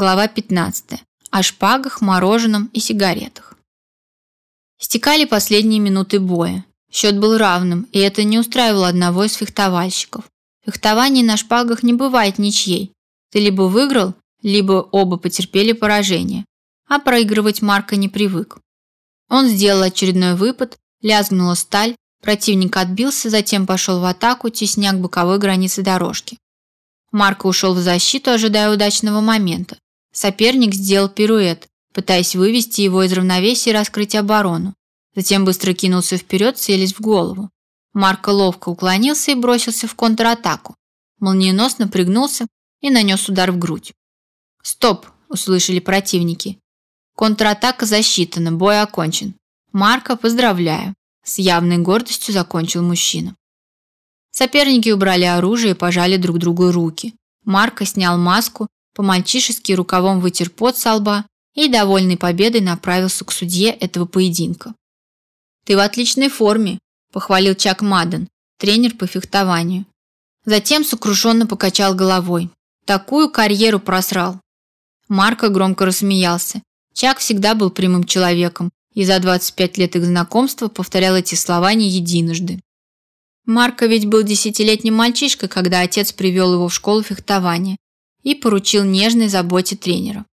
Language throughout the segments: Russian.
Глава 15. О шпагах, мороженом и сигаретах. Стекали последние минуты боя. Счет был равным, и это не устраивало одного из фехтовальщиков. Фехтование на шпагах не бывает ничьей. Ты либо выиграл, либо оба потерпели поражение. А проигрывать Марко не привык. Он сделал очередной выпад, лязгнула сталь, противник отбился, затем пошел в атаку, тесня к боковой границе дорожки. Марко ушел в защиту, ожидая удачного момента. Соперник сделал пируэт, пытаясь вывести его из равновесия и раскрыть оборону. Затем быстро кинулся вперед, целясь в голову. Марко ловко уклонился и бросился в контратаку. Молниеносно пригнулся и нанес удар в грудь. «Стоп!» – услышали противники. Контратака засчитана, бой окончен. Марко, поздравляю. С явной гордостью закончил мужчина. Соперники убрали оружие и пожали друг другу руки. Марко снял маску по-мальчишески рукавом вытер пот со лба и, довольный победой, направился к судье этого поединка. «Ты в отличной форме», – похвалил Чак Маден, тренер по фехтованию. Затем сокрушенно покачал головой. «Такую карьеру просрал». Марко громко рассмеялся. Чак всегда был прямым человеком и за 25 лет их знакомства повторял эти слова не единожды. Марко ведь был десятилетним мальчишкой, когда отец привел его в школу фехтования и поручил нежной заботе тренера.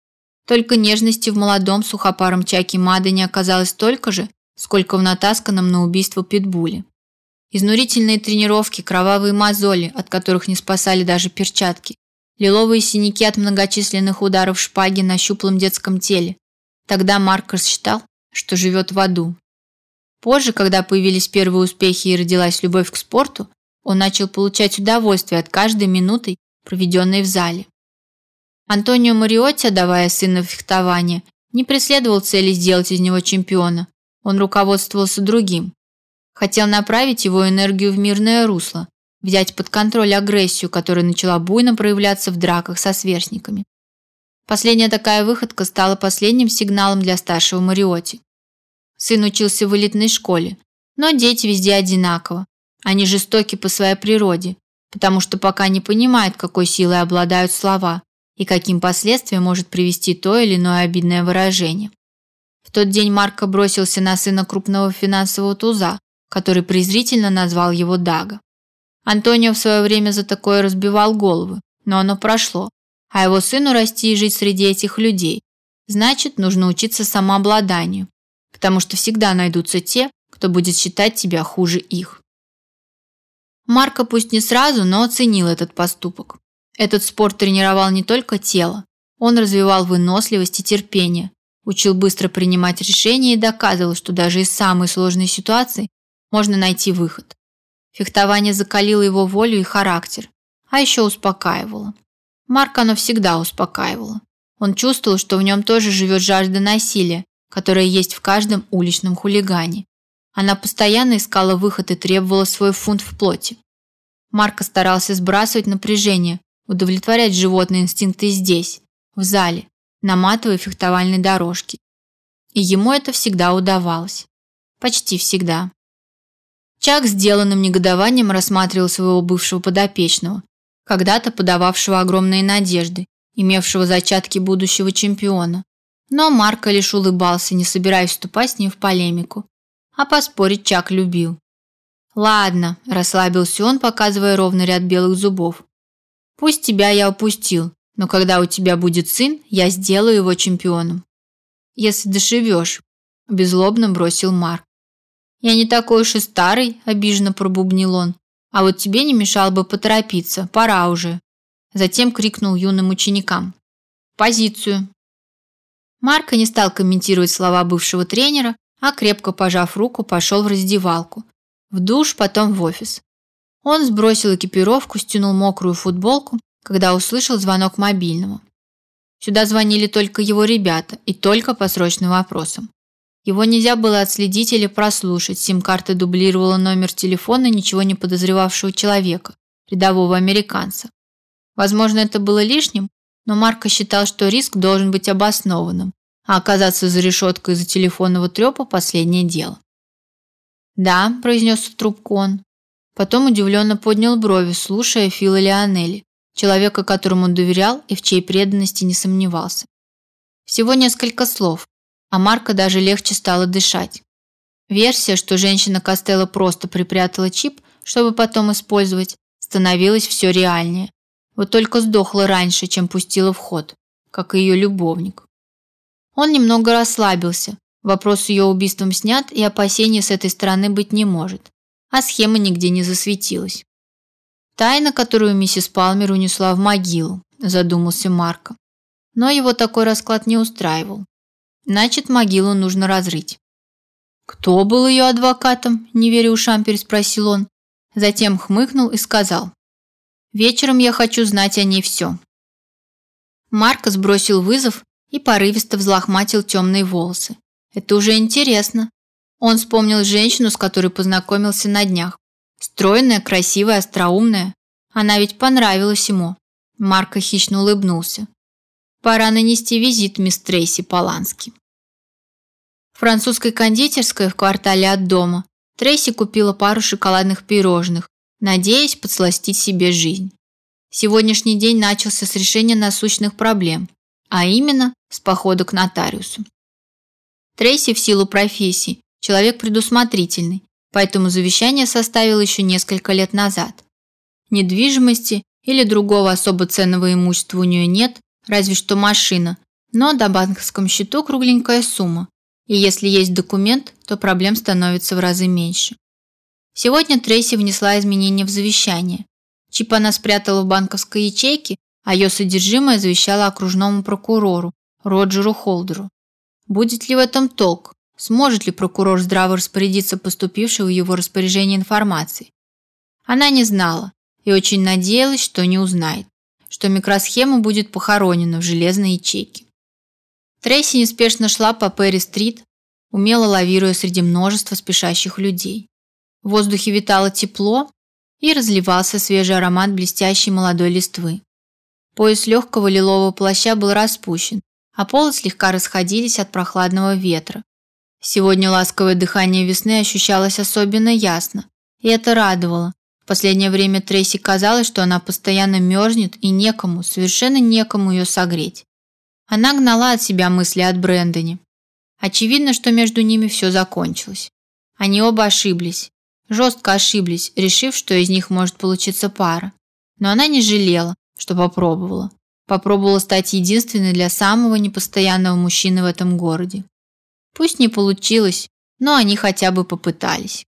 Только нежности в молодом сухопаром Чаки Мады не оказалось столько же, сколько в натасканном на убийство питбуле. Изнурительные тренировки, кровавые мозоли, от которых не спасали даже перчатки, лиловые синяки от многочисленных ударов шпаги на щуплом детском теле. Тогда Маркерс считал, что живет в аду. Позже, когда появились первые успехи и родилась любовь к спорту, он начал получать удовольствие от каждой минуты, проведенной в зале. Антонио Мариотти, давая сына в фехтование, не преследовал цели сделать из него чемпиона. Он руководствовался другим. Хотел направить его энергию в мирное русло, взять под контроль агрессию, которая начала буйно проявляться в драках со сверстниками. Последняя такая выходка стала последним сигналом для старшего Мариотти. Сын учился в элитной школе, но дети везде одинаково. Они жестоки по своей природе, потому что пока не понимают, какой силой обладают слова, и каким последствиям может привести то или иное обидное выражение. В тот день Марко бросился на сына крупного финансового туза, который презрительно назвал его Дага. Антонио в свое время за такое разбивал головы, но оно прошло, а его сыну расти и жить среди этих людей. Значит, нужно учиться самообладанию, потому что всегда найдутся те, кто будет считать тебя хуже их. Марко пусть не сразу, но оценил этот поступок. Этот спорт тренировал не только тело, он развивал выносливость и терпение, учил быстро принимать решения и доказывал, что даже из самой сложной ситуации можно найти выход. Фехтование закалило его волю и характер, а еще успокаивало. Марка оно всегда успокаивало. Он чувствовал, что в нем тоже живет жажда насилия, которая есть в каждом уличном хулигане. Она постоянно искала выход и требовала свой фунт в плоти. Марко старался сбрасывать напряжение, удовлетворять животные инстинкты здесь, в зале, на матовой фехтовальной дорожке. И ему это всегда удавалось. Почти всегда. Чак сделанным негодованием рассматривал своего бывшего подопечного, когда-то подававшего огромные надежды, имевшего зачатки будущего чемпиона. Но Марко лишь улыбался, не собираясь вступать с ним в полемику. А поспорить Чак любил. «Ладно», – расслабился он, показывая ровный ряд белых зубов. Пусть тебя я упустил, но когда у тебя будет сын, я сделаю его чемпионом. Если дошивешь, беззлобно бросил Марк. Я не такой уж и старый, обиженно пробубнил он. А вот тебе не мешало бы поторопиться, пора уже. Затем крикнул юным ученикам: "Позицию!" Марко не стал комментировать слова бывшего тренера, а крепко пожав руку, пошел в раздевалку, в душ, потом в офис. Он сбросил экипировку, стянул мокрую футболку, когда услышал звонок мобильного. Сюда звонили только его ребята и только по срочным вопросам. Его нельзя было отследить или прослушать, сим-карта дублировала номер телефона ничего не подозревавшего человека, рядового американца. Возможно, это было лишним, но Марко считал, что риск должен быть обоснованным, а оказаться за решеткой из-за телефонного трепа – последнее дело. «Да», – произнес в трубку он. Потом удивленно поднял брови, слушая Фила Леонелли, человека, которому он доверял и в чьей преданности не сомневался. Всего несколько слов, а Марко даже легче стало дышать. Версия, что женщина Костелло просто припрятала чип, чтобы потом использовать, становилась все реальнее. Вот только сдохла раньше, чем пустила в ход, как и ее любовник. Он немного расслабился. Вопрос с ее убийством снят, и опасений с этой стороны быть не может. А схема нигде не засветилась. Тайна, которую миссис Палмер унесла в могилу, задумался Марко. Но его такой расклад не устраивал. Значит, могилу нужно разрыть. Кто был ее адвокатом? Не веря ушам, переспросил он. Затем хмыкнул и сказал: Вечером я хочу знать о ней все. Марко сбросил вызов и порывисто взлохматил темные волосы. Это уже интересно. Он вспомнил женщину, с которой познакомился на днях. Стройная, красивая, остроумная. Она ведь понравилась ему. Марко хищно улыбнулся. Пора нанести визит мисс Трейси Полански. В французской кондитерской в квартале от дома Трейси купила пару шоколадных пирожных, надеясь подсластить себе жизнь. Сегодняшний день начался с решения насущных проблем, а именно с похода к нотариусу. Трейси в силу профессии человек предусмотрительный, поэтому завещание составил еще несколько лет назад. Недвижимости или другого особо ценного имущества у нее нет, разве что машина, но на банковском счету кругленькая сумма, и если есть документ, то проблем становится в разы меньше. Сегодня Трейси внесла изменения в завещание. Чип она спрятала в банковской ячейке, а ее содержимое завещала окружному прокурору Роджеру Холдеру. Будет ли в этом толк? Сможет ли прокурор здраво распорядиться поступившей в его распоряжение информацией? Она не знала и очень надеялась, что не узнает, что микросхема будет похоронена в железной ячейке. Трейси неспешно шла по Перри-стрит, умело лавируя среди множества спешащих людей. В воздухе витало тепло и разливался свежий аромат блестящей молодой листвы. Пояс легкого лилового плаща был распущен, а полы слегка расходились от прохладного ветра. Сегодня ласковое дыхание весны ощущалось особенно ясно, и это радовало. В последнее время Трейси казалось, что она постоянно мерзнет и некому, совершенно некому ее согреть. Она гнала от себя мысли от Брэндоне. Очевидно, что между ними все закончилось. Они оба ошиблись. Жестко ошиблись, решив, что из них может получиться пара. Но она не жалела, что попробовала. Попробовала стать единственной для самого непостоянного мужчины в этом городе. Пусть не получилось, но они хотя бы попытались.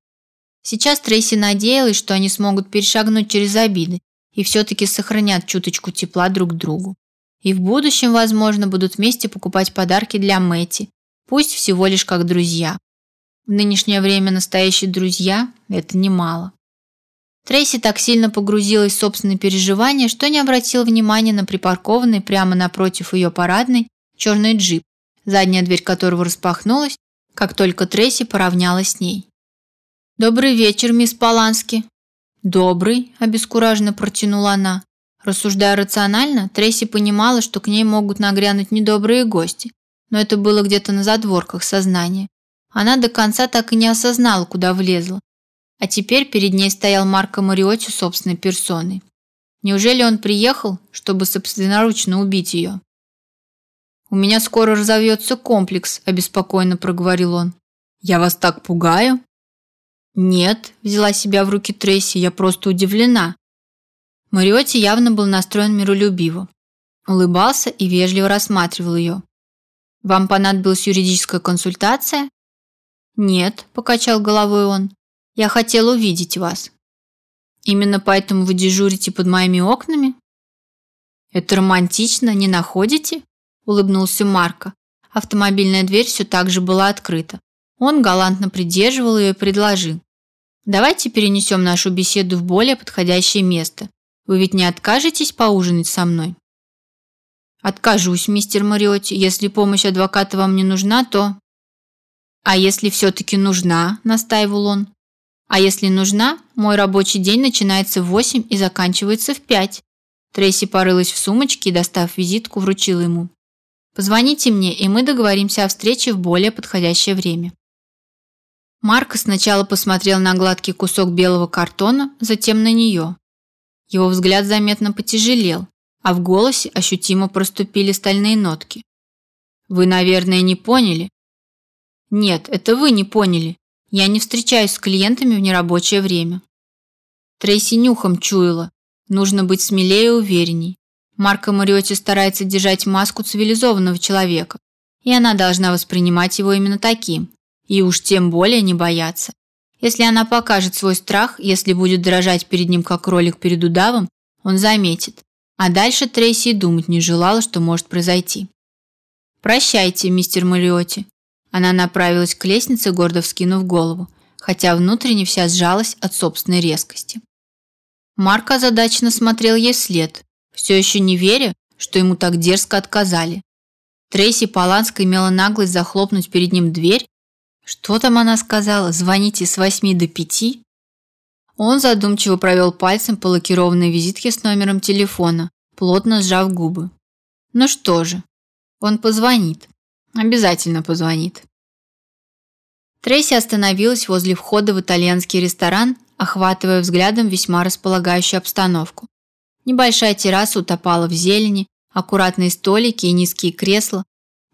Сейчас Трейси надеялась, что они смогут перешагнуть через обиды и все-таки сохранят чуточку тепла друг к другу. И в будущем, возможно, будут вместе покупать подарки для Мэти, пусть всего лишь как друзья. В нынешнее время настоящие друзья – это немало. Трейси так сильно погрузилась в собственные переживания, что не обратила внимания на припаркованный прямо напротив ее парадной черный джип, задняя дверь которого распахнулась, как только Трейси поравнялась с ней. «Добрый вечер, мисс Полански». «Добрый», – обескураженно протянула она. Рассуждая рационально, Трейси понимала, что к ней могут нагрянуть недобрые гости, но это было где-то на задворках сознания. Она до конца так и не осознала, куда влезла. А теперь перед ней стоял Марко Мариотти собственной персоной. Неужели он приехал, чтобы собственноручно убить ее? «У меня скоро разовьется комплекс», – обеспокоенно проговорил он. «Я вас так пугаю?» «Нет», – взяла себя в руки Трейси, – «я просто удивлена. Мариотти явно был настроен миролюбиво. Улыбался и вежливо рассматривал ее. «Вам понадобилась юридическая консультация?» «Нет», – покачал головой он. «Я хотел увидеть вас». «Именно поэтому вы дежурите под моими окнами?» «Это романтично, не находите?» – улыбнулся Марко. Автомобильная дверь все так же была открыта. Он галантно придерживал ее и предложил. «Давайте перенесем нашу беседу в более подходящее место. Вы ведь не откажетесь поужинать со мной? Откажусь, мистер Мариотти. Если помощь адвоката вам не нужна, то... А если все-таки нужна, настаивал он. А если нужна, мой рабочий день начинается в восемь и заканчивается в пять. Трейси порылась в сумочке и, достав визитку, вручила ему. Позвоните мне, и мы договоримся о встрече в более подходящее время. Марко сначала посмотрел на гладкий кусок белого картона, затем на нее. Его взгляд заметно потяжелел, а в голосе ощутимо проступили стальные нотки. Вы, наверное, не поняли? Нет, это вы не поняли. Я не встречаюсь с клиентами в нерабочее время. Трейси нюхом чуяла. Нужно быть смелее и уверенней. Марко Мариотти старается держать маску цивилизованного человека, и она должна воспринимать его именно таким, и уж тем более не бояться. Если она покажет свой страх, если будет дрожать перед ним как кролик перед удавом, он заметит. А дальше Трейси и думать не желала, что может произойти. «Прощайте, мистер Мариотти». Она направилась к лестнице, гордо вскинув голову, хотя внутренне вся сжалась от собственной резкости. Марк озадаченно смотрел ей вслед, все еще не веря, что ему так дерзко отказали. Трейси Поланска имела наглость захлопнуть перед ним дверь. Что там она сказала? Звоните с восьми до пяти? Он задумчиво провел пальцем по лакированной визитке с номером телефона, плотно сжав губы. Ну что же, он позвонит. Обязательно позвонит. Трейси остановилась возле входа в итальянский ресторан, охватывая взглядом весьма располагающую обстановку. Небольшая терраса утопала в зелени, аккуратные столики и низкие кресла,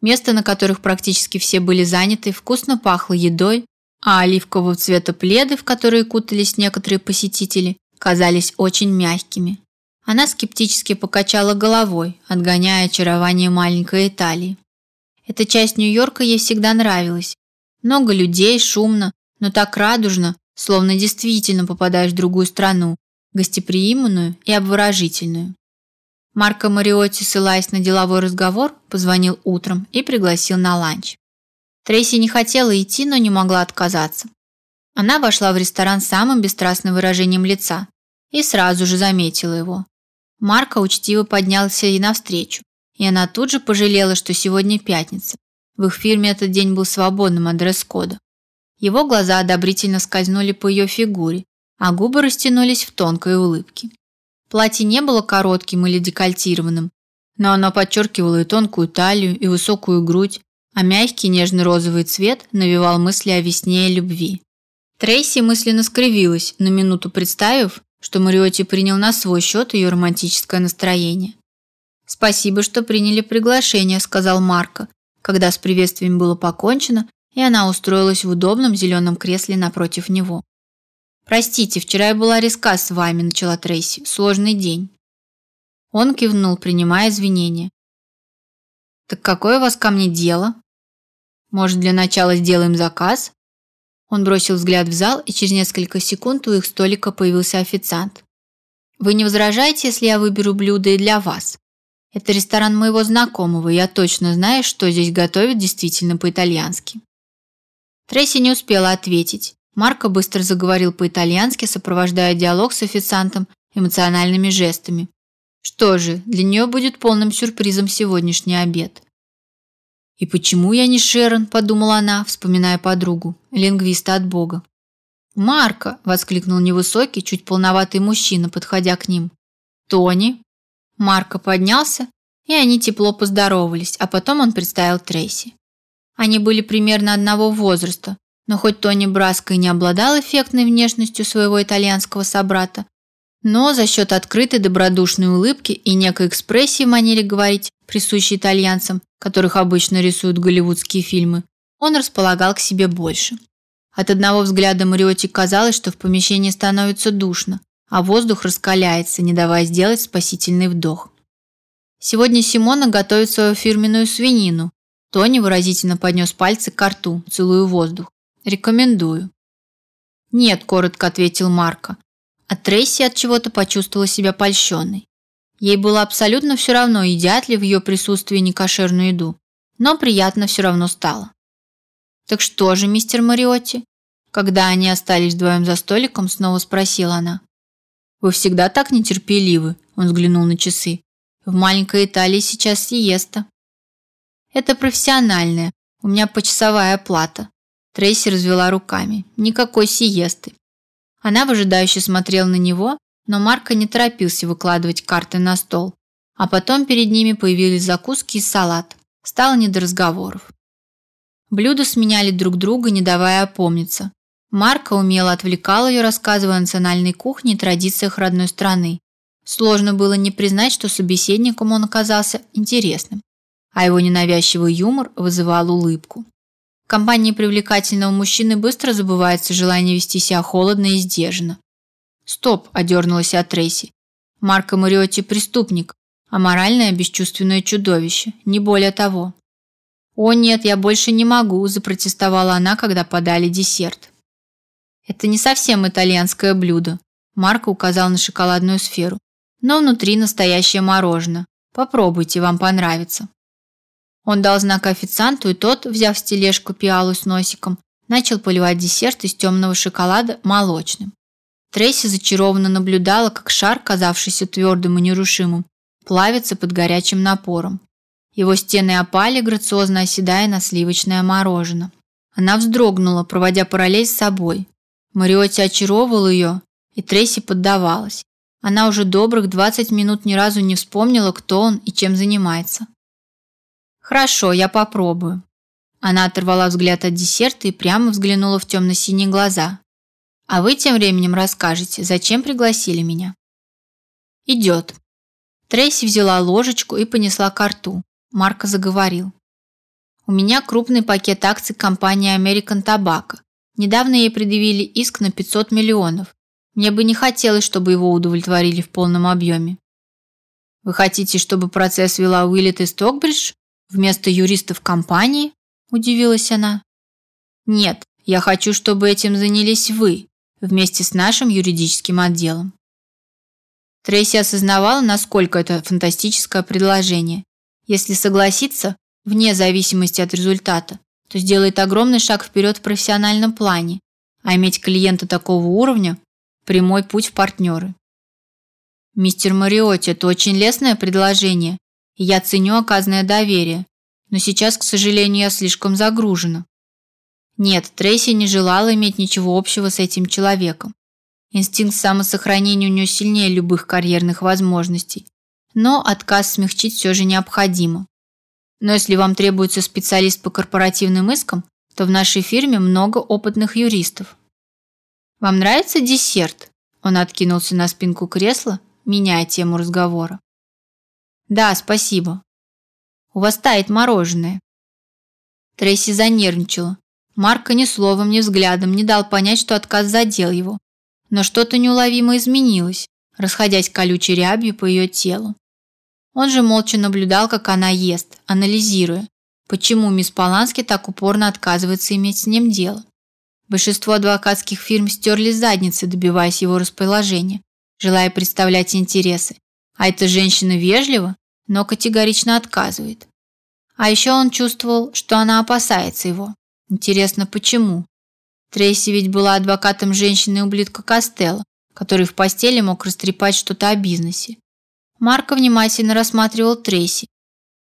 места на которых практически все были заняты, вкусно пахло едой, а оливкового цвета пледы, в которые кутались некоторые посетители, казались очень мягкими. Она скептически покачала головой, отгоняя очарование маленькой Италии. Эта часть Нью-Йорка ей всегда нравилась. Много людей, шумно, но так радужно, словно действительно попадаешь в другую страну, гостеприимную и обворожительную. Марко Мариотти, ссылаясь на деловой разговор, позвонил утром и пригласил на ланч. Трейси не хотела идти, но не могла отказаться. Она вошла в ресторан с самым бесстрастным выражением лица и сразу же заметила его. Марко учтиво поднялся ей навстречу, и она тут же пожалела, что сегодня пятница. В их фирме этот день был свободным от дресс-кода. Его глаза одобрительно скользнули по ее фигуре, а губы растянулись в тонкой улыбке. Платье не было коротким или декольтированным, но оно подчеркивало и тонкую талию, и высокую грудь, а мягкий нежно-розовый цвет навевал мысли о весне и любви. Трейси мысленно скривилась, на минуту представив, что Мариотти принял на свой счет ее романтическое настроение. «Спасибо, что приняли приглашение», – сказал Марко, когда с приветствием было покончено, и она устроилась в удобном зеленом кресле напротив него. «Простите, вчера я была резка с вами», – начала Трейси. «Сложный день». Он кивнул, принимая извинения. «Так какое у вас ко мне дело? Может, для начала сделаем заказ?» Он бросил взгляд в зал, и через несколько секунд у их столика появился официант. «Вы не возражаете, если я выберу блюдо и для вас? Это ресторан моего знакомого, я точно знаю, что здесь готовят действительно по-итальянски». Трейси не успела ответить. Марко быстро заговорил по-итальянски, сопровождая диалог с официантом эмоциональными жестами. Что же, для нее будет полным сюрпризом сегодняшний обед. «И почему я не Шерон?» – подумала она, вспоминая подругу, лингвиста от Бога. «Марко!» – воскликнул невысокий, чуть полноватый мужчина, подходя к ним. «Тони!» Марко поднялся, и они тепло поздоровались, а потом он представил Трейси. Они были примерно одного возраста, но хоть Тони Браско и не обладал эффектной внешностью своего итальянского собрата, но за счет открытой добродушной улыбки и некой экспрессии в манере говорить, присущей итальянцам, которых обычно рисуют голливудские фильмы, он располагал к себе больше. От одного взгляда Мариотти казалось, что в помещении становится душно, а воздух раскаляется, не давая сделать спасительный вдох. Сегодня Симона готовит свою фирменную свинину. Тони выразительно поднес пальцы к рту, целую воздух. Рекомендую. Нет, коротко ответил Марко. А Трейси от чего-то почувствовала себя польщенной. Ей было абсолютно все равно, едят ли в ее присутствии некошерную еду, но приятно все равно стало. Так что же, мистер Мариотти? Когда они остались вдвоем за столиком, снова спросила она. Вы всегда так нетерпеливы, он взглянул на часы. В маленькой Италии сейчас сиеста. Это профессиональная, у меня почасовая оплата. Трейси развела руками. Никакой сиесты. Она выжидающе смотрела на него, но Марко не торопился выкладывать карты на стол. А потом перед ними появились закуски и салат. Стало не до разговоров. Блюда сменяли друг друга, не давая опомниться. Марко умело отвлекал ее, рассказывая о национальной кухне и традициях родной страны. Сложно было не признать, что собеседником он оказался интересным, а его ненавязчивый юмор вызывал улыбку. Компании привлекательного мужчины быстро забывается желание вести себя холодно и сдержанно. «Стоп!» – одернулась от Трейси. «Марко Мариотти – преступник, а моральное бесчувственное чудовище, не более того». «О нет, я больше не могу», – запротестовала она, когда подали десерт. «Это не совсем итальянское блюдо», – Марко указал на шоколадную сферу но внутри настоящее мороженое. Попробуйте, вам понравится. Он дал знак официанту, и тот, взяв с тележку пиалу с носиком, начал поливать десерт из темного шоколада молочным. Трейси зачарованно наблюдала, как шар, казавшийся твердым и нерушимым, плавится под горячим напором. Его стены опали, грациозно оседая на сливочное мороженое. Она вздрогнула, проводя параллель с собой. Мариотти очаровывал ее, и Трейси поддавалась. Она уже добрых 20 минут ни разу не вспомнила, кто он и чем занимается. Хорошо, я попробую. Она оторвала взгляд от десерта и прямо взглянула в темно-синие глаза. А вы тем временем расскажете, зачем пригласили меня? Идет. Трейси взяла ложечку и понесла к рту. Марко заговорил. У меня крупный пакет акций компании American Tobacco. Недавно ей предъявили иск на 500 миллионов. Мне бы не хотелось, чтобы его удовлетворили в полном объеме. Вы хотите, чтобы процесс вела Уиллет и Стокбридж вместо юристов компании? Удивилась она. Нет, я хочу, чтобы этим занялись вы вместе с нашим юридическим отделом. Трейси осознавала, насколько это фантастическое предложение. Если согласиться, вне зависимости от результата, то сделает огромный шаг вперед в профессиональном плане, а иметь клиента такого уровня прямой путь в партнеры. Мистер Мариотти, это очень лестное предложение, я ценю оказанное доверие, но сейчас, к сожалению, я слишком загружена. Нет, Трейси не желала иметь ничего общего с этим человеком. Инстинкт самосохранения у нее сильнее любых карьерных возможностей, но отказ смягчить все же необходимо. Но если вам требуется специалист по корпоративным искам, то в нашей фирме много опытных юристов. «Вам нравится десерт?» Он откинулся на спинку кресла, меняя тему разговора. «Да, спасибо. У вас тает мороженое». Трейси занервничала. Марко ни словом, ни взглядом не дал понять, что отказ задел его. Но что-то неуловимо изменилось, расходясь колючей рябью по ее телу. Он же молча наблюдал, как она ест, анализируя, почему мисс Полански так упорно отказывается иметь с ним дело. Большинство адвокатских фирм стерли задницы, добиваясь его расположения, желая представлять интересы. А эта женщина вежлива, но категорично отказывает. А еще он чувствовал, что она опасается его. Интересно, почему? Трейси ведь была адвокатом женщины-ублюдка Костелло, который в постели мог растрепать что-то о бизнесе. Марко внимательно рассматривал Трейси,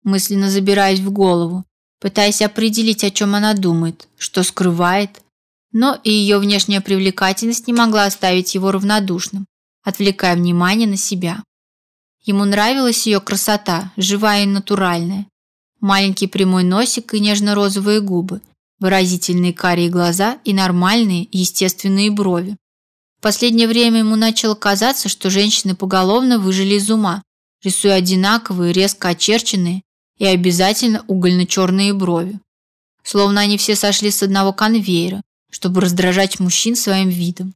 мысленно забираясь в голову, пытаясь определить, о чем она думает, что скрывает, но и ее внешняя привлекательность не могла оставить его равнодушным, отвлекая внимание на себя. Ему нравилась ее красота, живая и натуральная. Маленький прямой носик и нежно-розовые губы, выразительные карие глаза и нормальные, естественные брови. В последнее время ему начало казаться, что женщины поголовно выжили из ума, рисуя одинаковые, резко очерченные и обязательно угольно-черные брови. Словно они все сошли с одного конвейера, чтобы раздражать мужчин своим видом.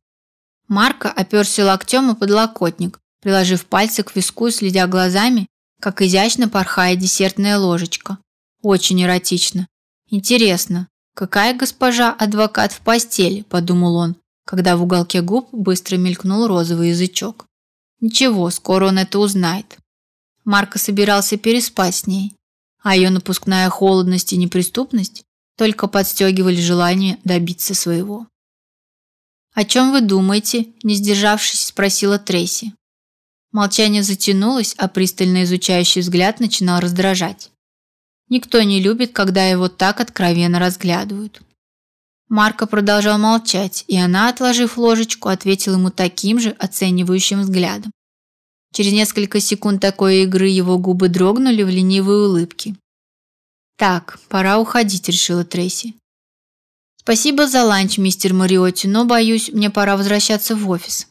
Марко оперся локтем о подлокотник, приложив пальцы к виску и следя глазами, как изящно порхает десертная ложечка. Очень эротично. Интересно, какая госпожа адвокат в постели, подумал он, когда в уголке губ быстро мелькнул розовый язычок. Ничего, скоро он это узнает. Марко собирался переспать с ней, а ее напускная холодность и неприступность только подстегивали желание добиться своего. «О чем вы думаете?» – не сдержавшись, спросила Трейси. Молчание затянулось, а пристально изучающий взгляд начинал раздражать. Никто не любит, когда его так откровенно разглядывают. Марко продолжал молчать, и она, отложив ложечку, ответила ему таким же оценивающим взглядом. Через несколько секунд такой игры его губы дрогнули в ленивой улыбке, так, пора уходить, решила Трейси. Спасибо за ланч, мистер Мариотти, но боюсь, мне пора возвращаться в офис.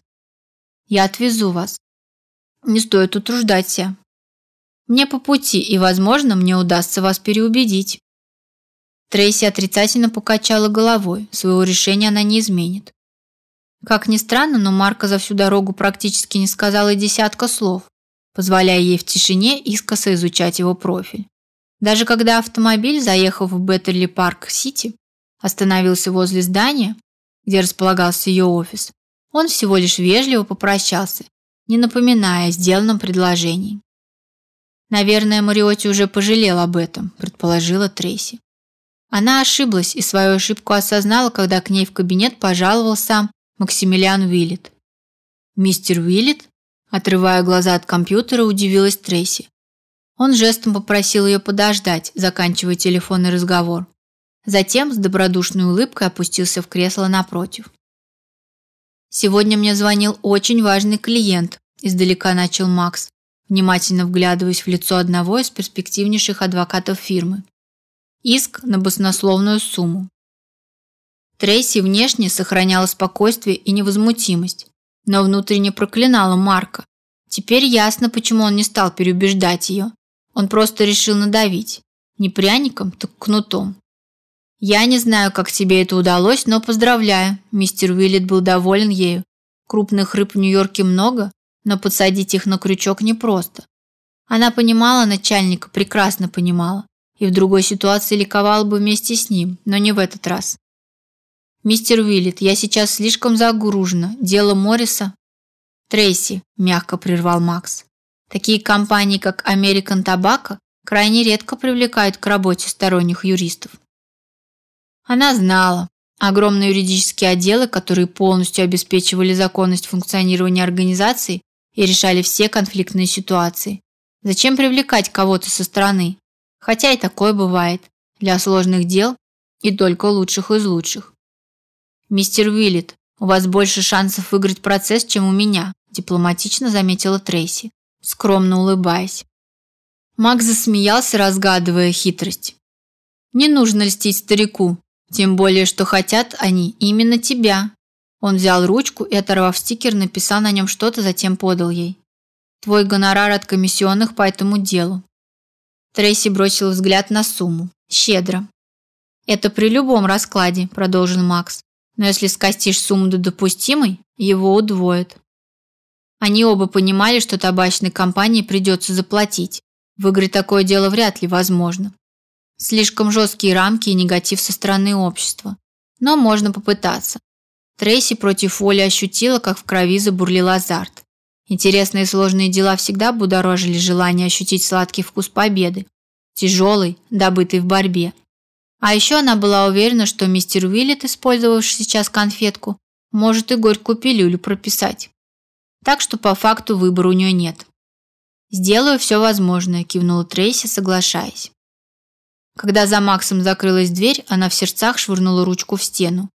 Я отвезу вас. Не стоит утруждать себя. Мне по пути, и, возможно, мне удастся вас переубедить. Трейси отрицательно покачала головой. Своего решения она не изменит. Как ни странно, но Марка за всю дорогу практически не сказала и десятка слов, позволяя ей в тишине искоса изучать его профиль. Даже когда автомобиль, заехав в Беттерли Парк Сити, остановился возле здания, где располагался ее офис, он всего лишь вежливо попрощался, не напоминая о сделанном предложении. Наверное, Мариотти уже пожалел об этом, предположила Трейси. Она ошиблась и свою ошибку осознала, когда к ней в кабинет пожаловал сам Максимилиан Уиллет. Мистер Уиллет, отрывая глаза от компьютера, удивилась Трейси. Он жестом попросил ее подождать, заканчивая телефонный разговор. Затем с добродушной улыбкой опустился в кресло напротив. Сегодня мне звонил очень важный клиент, издалека начал Макс, внимательно вглядываясь в лицо одного из перспективнейших адвокатов фирмы. Иск на баснословную сумму. Трейси внешне сохраняла спокойствие и невозмутимость, но внутренне проклинала Марка. Теперь ясно, почему он не стал переубеждать ее. Он просто решил надавить. Не пряником, так кнутом. «Я не знаю, как тебе это удалось, но поздравляю». Мистер Уиллет был доволен ею. Крупных рыб в Нью-Йорке много, но подсадить их на крючок непросто. Она понимала начальника, прекрасно понимала и в другой ситуации ликовал бы вместе с ним, но не в этот раз. «Мистер Уиллет, я сейчас слишком загружена. Дело Морриса...» «Трейси», – мягко прервал Макс. «Такие компании, как American Tobacco, крайне редко привлекают к работе сторонних юристов». Она знала. Огромные юридические отделы, которые полностью обеспечивали законность функционирования организации и решали все конфликтные ситуации. Зачем привлекать кого-то со стороны? Хотя и такое бывает. Для сложных дел и только лучших из лучших. «Мистер Уиллет, у вас больше шансов выиграть процесс, чем у меня», дипломатично заметила Трейси, скромно улыбаясь. Макс засмеялся, разгадывая хитрость. «Не нужно льстить старику, тем более, что хотят они именно тебя». Он взял ручку и, оторвав стикер, написал на нем что-то, затем подал ей. «Твой гонорар от комиссионных по этому делу. Трейси бросил взгляд на сумму. Щедро. Это при любом раскладе, продолжил Макс. Но если скостишь сумму до допустимой, его удвоят. Они оба понимали, что табачной компании придется заплатить. Выиграть такое дело вряд ли возможно. Слишком жесткие рамки и негатив со стороны общества. Но можно попытаться. Трейси против воли ощутила, как в крови забурлил азарт. Интересные и сложные дела всегда будоражили желание ощутить сладкий вкус победы, тяжелый, добытый в борьбе. А еще она была уверена, что мистер Уиллет, использовавший сейчас конфетку, может и горькую пилюлю прописать. Так что по факту выбора у нее нет. «Сделаю все возможное», – кивнула Трейси, соглашаясь. Когда за Максом закрылась дверь, она в сердцах швырнула ручку в стену.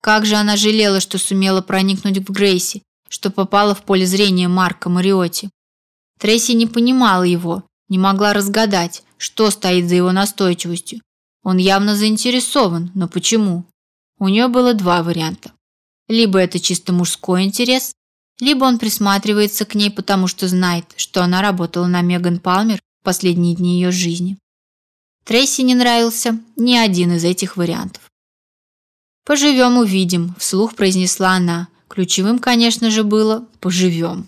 Как же она жалела, что сумела проникнуть в Грейси, что попало в поле зрения Марка Мариотти. Трейси не понимала его, не могла разгадать, что стоит за его настойчивостью. Он явно заинтересован, но почему? У нее было два варианта. Либо это чисто мужской интерес, либо он присматривается к ней, потому что знает, что она работала на Меган Палмер в последние дни ее жизни. Трейси не нравился ни один из этих вариантов. «Поживем – увидим», – вслух произнесла она, Ключевым, конечно же, было «поживем».